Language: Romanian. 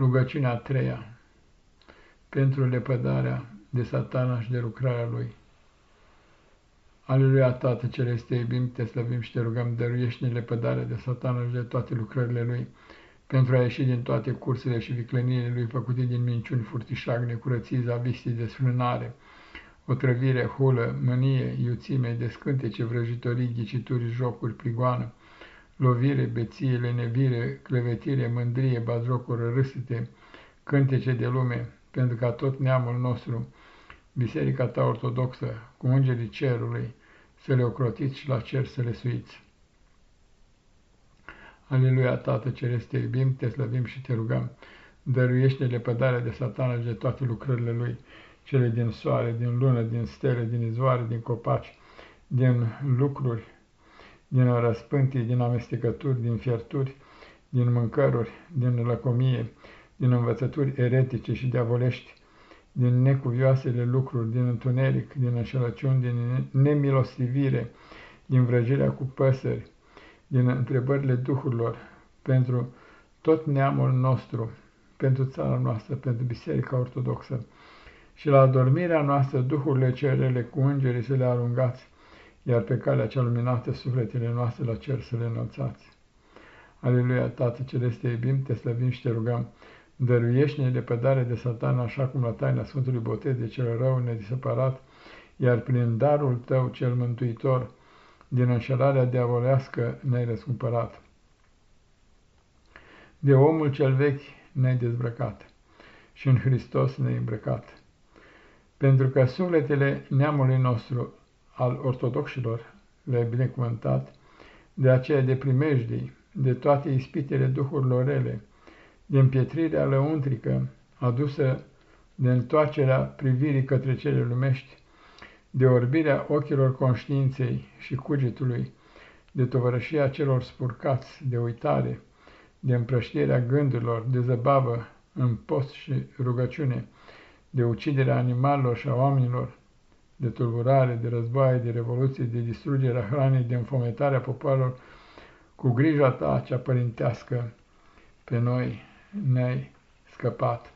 Rugăciunea a treia pentru lepădarea de satana și de lucrarea lui. Aleluia, Tată Celeste, te iubim, te slăvim și te rugăm, dăruiește-ne lepădarea de satana și de toate lucrările lui, pentru a ieși din toate cursele și viclăniile lui făcute din minciuni, furtișag, necurății, zavistii, desfrânare, otrăvire, hulă, mânie, iuțime, descântece, vrăjitorii, ghicituri, jocuri, prigoană, lovire, beție, lenevire, clevetire, mândrie, bazrocură, râsete, cântece de lume, pentru ca tot neamul nostru, biserica ta ortodoxă, cu îngerii cerului, să le ocrotiți și la cer să le suiți. Aleluia, Tată Ceresc, te iubim, te slăvim și te rugăm. Dăruiește lepădarea de satana și de toate lucrările lui, cele din soare, din lună, din stele, din izvoare, din copaci, din lucruri, din răspântii, din amestecături, din fierturi, din mâncăruri, din lăcomie, din învățături eretice și diavolești, din necuvioasele lucruri, din întuneric, din înșelăciuni, din nemilostivire, din vrăjirea cu păsări, din întrebările duhurilor, pentru tot neamul nostru, pentru țara noastră, pentru Biserica Ortodoxă, și la adormirea noastră duhurile cerele cu îngerii să le arungați, iar pe calea cea luminată sufletele noastre la cer să le înălțați. Aleluia, Tată Celeste, iubim, te slăvim și te rugăm, dăruiește-ne lepădare de satan așa cum la taina Sfântului Botez de cel rău nedisăparat, iar prin darul tău cel mântuitor, din înșelarea diavolească ne-ai răscumpărat. De omul cel vechi ne-ai dezbrăcat și în Hristos ne-ai îmbrăcat. Pentru că sufletele neamului nostru al ortodoxilor le-ai binecuvântat, de aceea de primejdii, de toate ispitele duhurilor rele, de împietrirea lăuntrică adusă de întoarcerea privirii către cele lumești, de orbirea ochilor conștiinței și cugetului, de tovărășia celor spurcați, de uitare, de împrăștierea gândurilor, de zăbavă în post și rugăciune, de uciderea animalelor și a oamenilor, de tulburare, de războaie, de revoluție, de distrugerea hranei, de înfometarea popoarelor, cu grija ta cea părintească pe noi ne-ai scăpat.